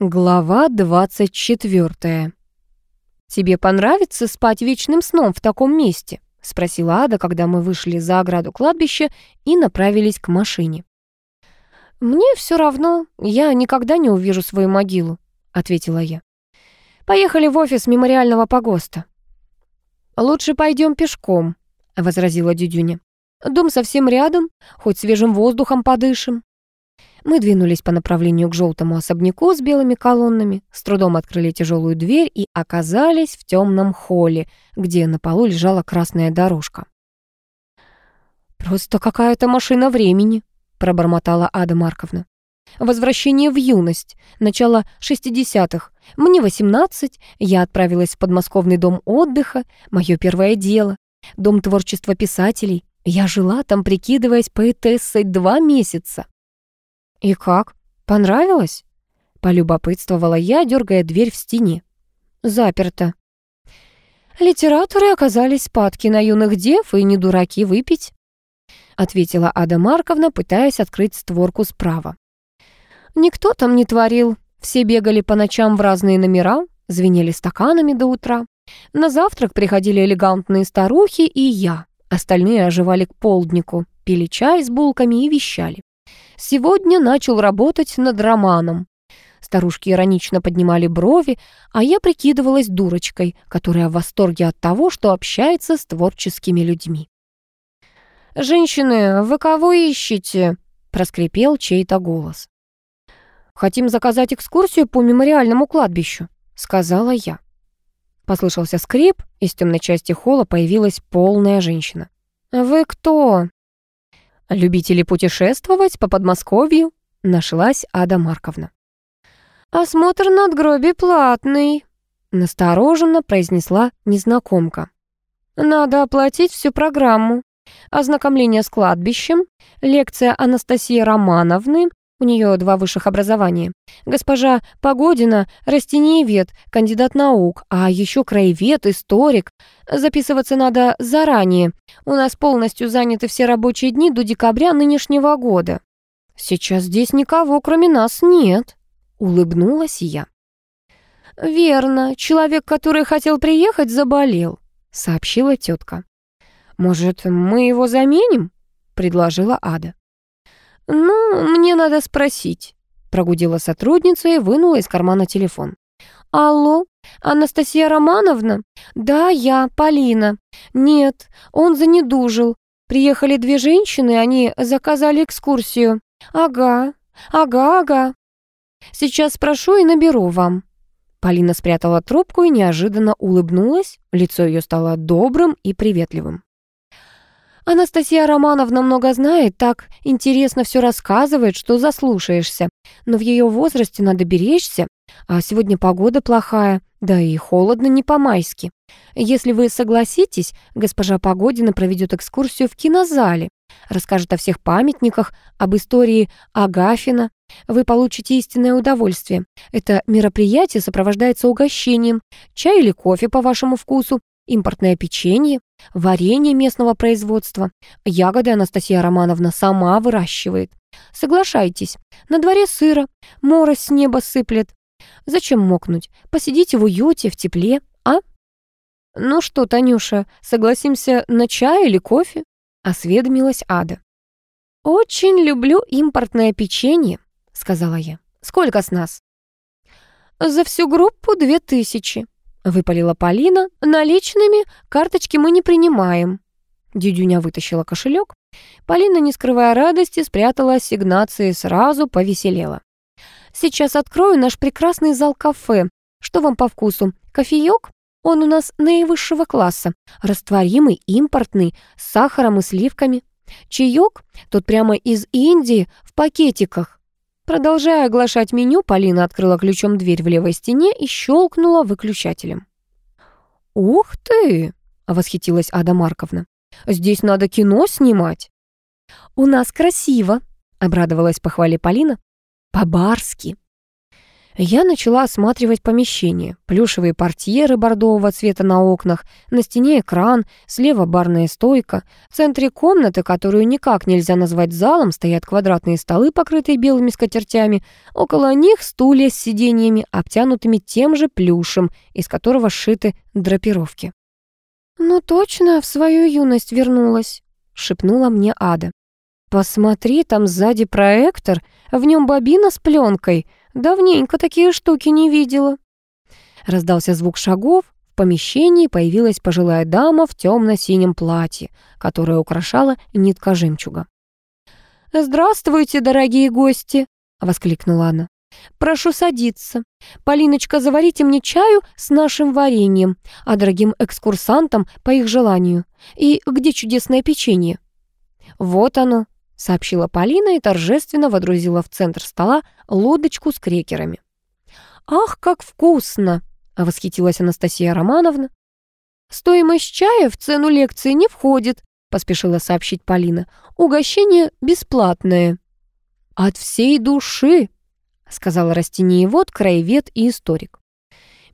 Глава 24. «Тебе понравится спать вечным сном в таком месте?» — спросила Ада, когда мы вышли за ограду кладбища и направились к машине. «Мне все равно, я никогда не увижу свою могилу», — ответила я. «Поехали в офис мемориального погоста». «Лучше пойдем пешком», — возразила Дюдюня. «Дом совсем рядом, хоть свежим воздухом подышим». Мы двинулись по направлению к желтому особняку с белыми колоннами, с трудом открыли тяжелую дверь и оказались в темном холле, где на полу лежала красная дорожка. «Просто какая-то машина времени», — пробормотала Ада Марковна. «Возвращение в юность, начало 60-х. Мне 18, я отправилась в подмосковный дом отдыха, мое первое дело, дом творчества писателей. Я жила там, прикидываясь поэтессой два месяца. «И как? Понравилось?» Полюбопытствовала я, дергая дверь в стене. «Заперто». «Литераторы оказались падки на юных дев и не дураки выпить», ответила Ада Марковна, пытаясь открыть створку справа. «Никто там не творил. Все бегали по ночам в разные номера, звенели стаканами до утра. На завтрак приходили элегантные старухи и я. Остальные оживали к полднику, пили чай с булками и вещали. Сегодня начал работать над романом. Старушки иронично поднимали брови, а я прикидывалась дурочкой, которая в восторге от того, что общается с творческими людьми. «Женщины, вы кого ищете?» — проскрипел чей-то голос. «Хотим заказать экскурсию по мемориальному кладбищу», — сказала я. Послышался скрип, из темной части холла появилась полная женщина. «Вы кто?» «Любители путешествовать по Подмосковью?» Нашлась Ада Марковна. «Осмотр надгробий платный», — настороженно произнесла незнакомка. «Надо оплатить всю программу. Ознакомление с кладбищем, лекция Анастасии Романовны, у нее два высших образования. Госпожа Погодина – растениевед, кандидат наук, а еще краевед, историк. Записываться надо заранее. У нас полностью заняты все рабочие дни до декабря нынешнего года. Сейчас здесь никого, кроме нас, нет. Улыбнулась я. «Верно, человек, который хотел приехать, заболел», — сообщила тетка. «Может, мы его заменим?» — предложила Ада. «Ну, мне надо спросить», — прогудела сотрудница и вынула из кармана телефон. «Алло, Анастасия Романовна? Да, я, Полина. Нет, он занедужил. Приехали две женщины, они заказали экскурсию. Ага, ага, ага. Сейчас спрошу и наберу вам». Полина спрятала трубку и неожиданно улыбнулась. Лицо ее стало добрым и приветливым. Анастасия Романовна много знает, так интересно все рассказывает, что заслушаешься. Но в ее возрасте надо беречься, а сегодня погода плохая, да и холодно не по-майски. Если вы согласитесь, госпожа Погодина проведет экскурсию в кинозале, расскажет о всех памятниках, об истории Агафина. Вы получите истинное удовольствие. Это мероприятие сопровождается угощением, чай или кофе по вашему вкусу, импортное печенье, варенье местного производства. Ягоды Анастасия Романовна сама выращивает. Соглашайтесь, на дворе сыро, морось с неба сыплет. Зачем мокнуть? Посидите в уюте, в тепле, а? Ну что, Танюша, согласимся на чай или кофе? Осведомилась Ада. «Очень люблю импортное печенье», — сказала я. «Сколько с нас?» «За всю группу две тысячи», Выпалила Полина. «Наличными карточки мы не принимаем». Дюдюня вытащила кошелек. Полина, не скрывая радости, спрятала ассигнации и сразу повеселела. «Сейчас открою наш прекрасный зал-кафе. Что вам по вкусу? Кофеек? Он у нас наивысшего класса. Растворимый, импортный, с сахаром и сливками. Чаек? Тот прямо из Индии, в пакетиках. Продолжая оглашать меню, Полина открыла ключом дверь в левой стене и щелкнула выключателем. «Ух ты!» — восхитилась Ада Марковна. «Здесь надо кино снимать». «У нас красиво!» — обрадовалась похвале Полина. «По-барски!» Я начала осматривать помещение. Плюшевые портьеры бордового цвета на окнах, на стене экран, слева барная стойка. В центре комнаты, которую никак нельзя назвать залом, стоят квадратные столы, покрытые белыми скатертями. Около них стулья с сиденьями, обтянутыми тем же плюшем, из которого сшиты драпировки. «Ну точно, в свою юность вернулась», — шепнула мне Ада. «Посмотри, там сзади проектор, в нем бобина с пленкой. Давненько такие штуки не видела. Раздался звук шагов. В помещении появилась пожилая дама в темно-синем платье, которое украшала нитка жемчуга. «Здравствуйте, дорогие гости!» — воскликнула она. «Прошу садиться. Полиночка, заварите мне чаю с нашим вареньем, а дорогим экскурсантам по их желанию. И где чудесное печенье?» «Вот оно», сообщила Полина и торжественно водрузила в центр стола лодочку с крекерами. «Ах, как вкусно!» — восхитилась Анастасия Романовна. «Стоимость чая в цену лекции не входит», — поспешила сообщить Полина. «Угощение бесплатное». «От всей души», — сказала растениевод, краевед и историк.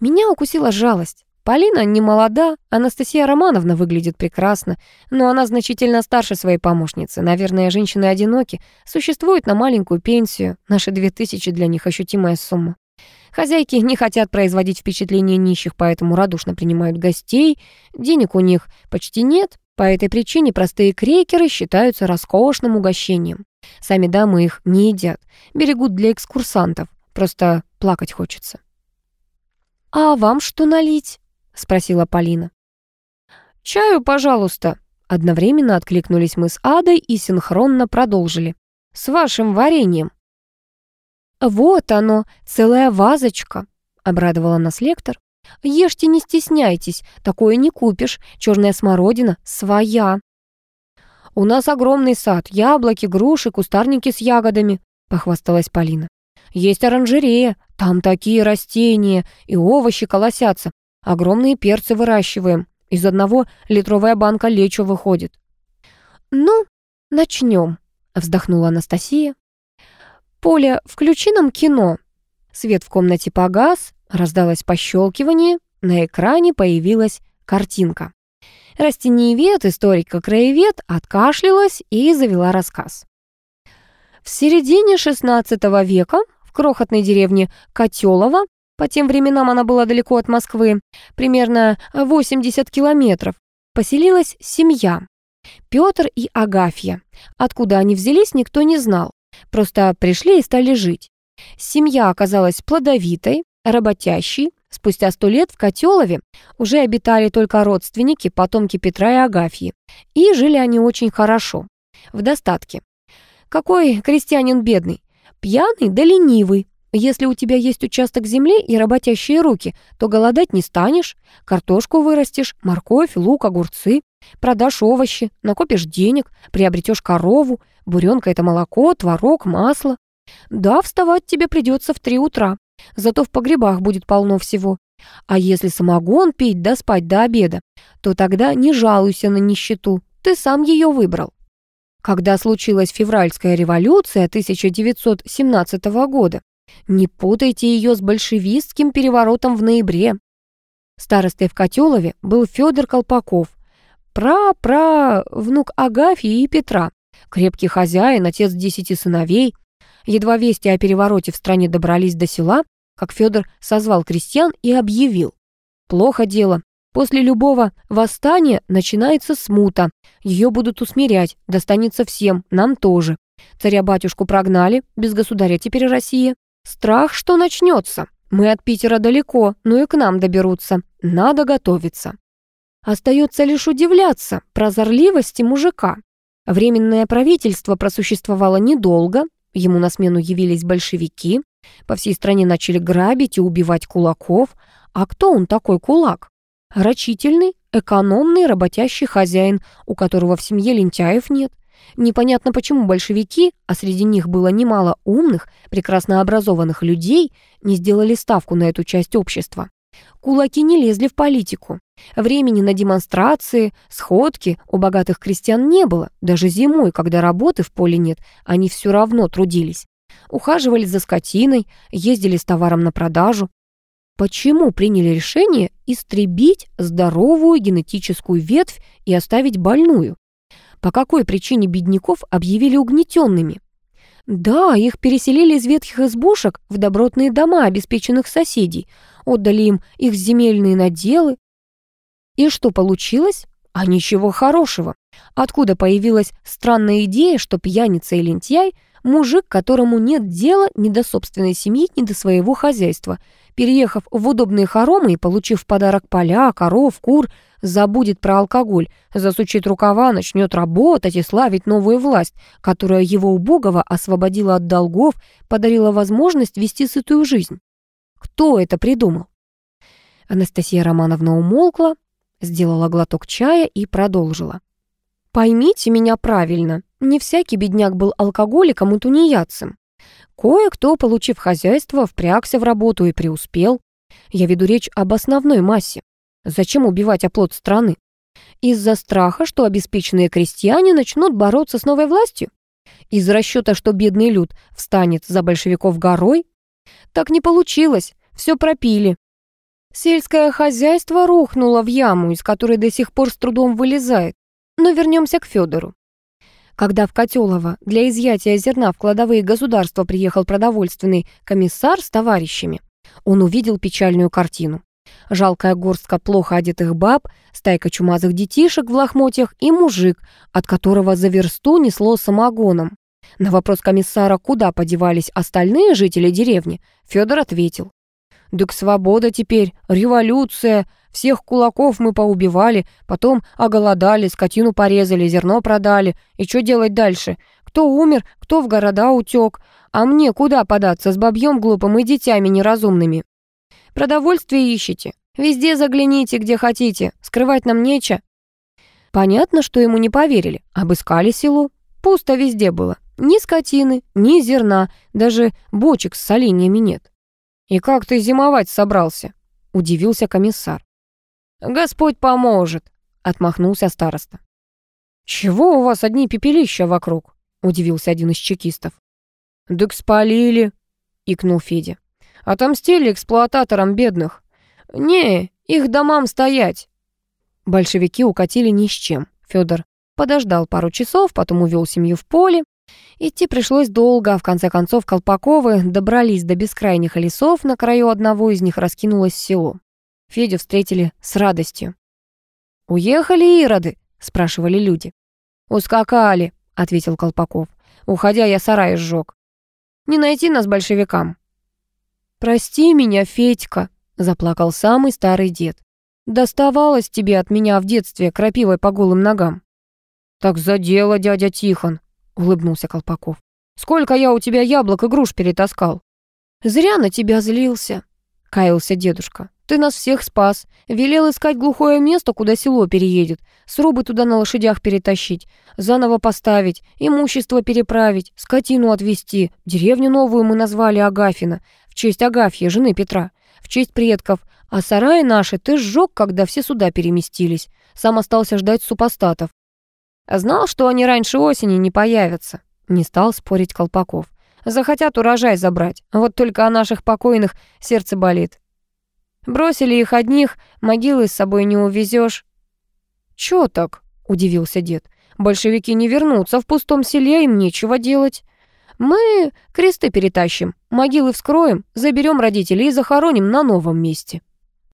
Меня укусила жалость. Полина не молода, Анастасия Романовна выглядит прекрасно, но она значительно старше своей помощницы. Наверное, женщины одиноки, существуют на маленькую пенсию. Наши две тысячи для них ощутимая сумма. Хозяйки не хотят производить впечатление нищих, поэтому радушно принимают гостей. Денег у них почти нет. По этой причине простые крекеры считаются роскошным угощением. Сами дамы их не едят, берегут для экскурсантов. Просто плакать хочется. «А вам что налить?» — спросила Полина. «Чаю, пожалуйста», — одновременно откликнулись мы с Адой и синхронно продолжили. «С вашим вареньем». «Вот оно, целая вазочка», — обрадовала нас лектор. «Ешьте, не стесняйтесь, такое не купишь, черная смородина своя». «У нас огромный сад, яблоки, груши, кустарники с ягодами», — похвасталась Полина. «Есть оранжерея, там такие растения и овощи колосятся. Огромные перцы выращиваем. Из одного литровая банка лечо выходит». «Ну, начнем», — вздохнула Анастасия. «Поля, включи нам кино». Свет в комнате погас, раздалось пощелкивание, на экране появилась картинка. Растениевед, историка-краевед, откашлялась и завела рассказ. В середине XVI века в крохотной деревне Котелово по тем временам она была далеко от Москвы, примерно 80 километров. Поселилась семья. Петр и Агафья. Откуда они взялись, никто не знал. Просто пришли и стали жить. Семья оказалась плодовитой, работящей. Спустя сто лет в Котелове уже обитали только родственники, потомки Петра и Агафьи. И жили они очень хорошо, в достатке. Какой крестьянин бедный? Пьяный да ленивый, если у тебя есть участок земли и работящие руки, то голодать не станешь. Картошку вырастешь, морковь, лук, огурцы. Продашь овощи, накопишь денег, приобретешь корову. Буренка — это молоко, творог, масло. Да, вставать тебе придется в три утра. Зато в погребах будет полно всего. А если самогон пить да спать до обеда, то тогда не жалуйся на нищету. Ты сам ее выбрал. Когда случилась февральская революция 1917 года, не путайте ее с большевистским переворотом в ноябре. Старостой в Котелове был Федор Колпаков, пра-пра внук Агафьи и Петра, крепкий хозяин, отец десяти сыновей. Едва вести о перевороте в стране добрались до села, как Федор созвал крестьян и объявил. Плохо дело. После любого восстания начинается смута. Ее будут усмирять, достанется всем, нам тоже. Царя-батюшку прогнали, без государя теперь Россия. Страх, что начнется. Мы от Питера далеко, но и к нам доберутся. Надо готовиться. Остается лишь удивляться прозорливости мужика. Временное правительство просуществовало недолго, ему на смену явились большевики, по всей стране начали грабить и убивать кулаков. А кто он такой кулак? Рачительный, экономный, работящий хозяин, у которого в семье лентяев нет. Непонятно, почему большевики, а среди них было немало умных, прекрасно образованных людей, не сделали ставку на эту часть общества. Кулаки не лезли в политику. Времени на демонстрации, сходки у богатых крестьян не было. Даже зимой, когда работы в поле нет, они все равно трудились. ухаживали за скотиной, ездили с товаром на продажу. Почему приняли решение истребить здоровую генетическую ветвь и оставить больную? По какой причине бедняков объявили угнетенными? Да, их переселили из ветхих избушек в добротные дома обеспеченных соседей, отдали им их земельные наделы. И что получилось? А ничего хорошего. Откуда появилась странная идея, что пьяница и лентяй – мужик, которому нет дела ни до собственной семьи, ни до своего хозяйства, переехав в удобные хоромы и получив в подарок поля, коров, кур, забудет про алкоголь, засучит рукава, начнет работать и славить новую власть, которая его убогого освободила от долгов, подарила возможность вести сытую жизнь. Кто это придумал? Анастасия Романовна умолкла, сделала глоток чая и продолжила. «Поймите меня правильно, не всякий бедняк был алкоголиком и тунеядцем. Кое-кто, получив хозяйство, впрягся в работу и преуспел. Я веду речь об основной массе. Зачем убивать оплот страны? Из-за страха, что обеспеченные крестьяне начнут бороться с новой властью? Из расчета, что бедный люд встанет за большевиков горой? Так не получилось, все пропили. Сельское хозяйство рухнуло в яму, из которой до сих пор с трудом вылезает. Но вернемся к Федору. Когда в Котелово для изъятия зерна в кладовые государства приехал продовольственный комиссар с товарищами, он увидел печальную картину. Жалкая горстка плохо одетых баб, стайка чумазых детишек в лохмотьях и мужик, от которого за версту несло самогоном. На вопрос комиссара, куда подевались остальные жители деревни, Федор ответил. «Дык свобода теперь, революция, всех кулаков мы поубивали, потом оголодали, скотину порезали, зерно продали. И что делать дальше? Кто умер, кто в города утек, а мне куда податься с бабьем глупым и детьми неразумными?» Продовольствие ищите. Везде загляните, где хотите. Скрывать нам нечего. Понятно, что ему не поверили. Обыскали село. Пусто везде было. Ни скотины, ни зерна, даже бочек с соленьями нет. «И как ты зимовать собрался?» — удивился комиссар. «Господь поможет», — отмахнулся староста. «Чего у вас одни пепелища вокруг?» — удивился один из чекистов. «Дык спалили», — икнул Федя. Отомстили эксплуататорам бедных. Не, их домам стоять. Большевики укатили ни с чем. Федор подождал пару часов, потом увел семью в поле. Идти пришлось долго, а в конце концов Колпаковы добрались до бескрайних лесов, на краю одного из них раскинулось село. Федю встретили с радостью. «Уехали ироды?» — спрашивали люди. «Ускакали», — ответил Колпаков. «Уходя, я сарай сжег. Не найти нас большевикам. «Прости меня, Федька», — заплакал самый старый дед. «Доставалось тебе от меня в детстве крапивой по голым ногам». «Так за дело, дядя Тихон», — улыбнулся Колпаков. «Сколько я у тебя яблок и груш перетаскал?» «Зря на тебя злился», — каялся дедушка. «Ты нас всех спас. Велел искать глухое место, куда село переедет, срубы туда на лошадях перетащить, заново поставить, имущество переправить, скотину отвезти. Деревню новую мы назвали Агафина в честь Агафьи, жены Петра, в честь предков, а сараи наши ты сжег, когда все сюда переместились. Сам остался ждать супостатов. А знал, что они раньше осени не появятся. Не стал спорить Колпаков. Захотят урожай забрать, вот только о наших покойных сердце болит. Бросили их одних, могилы с собой не увезешь. «Чё так?» — удивился дед. «Большевики не вернутся, в пустом селе им нечего делать. Мы кресты перетащим, могилы вскроем, заберем родителей и захороним на новом месте.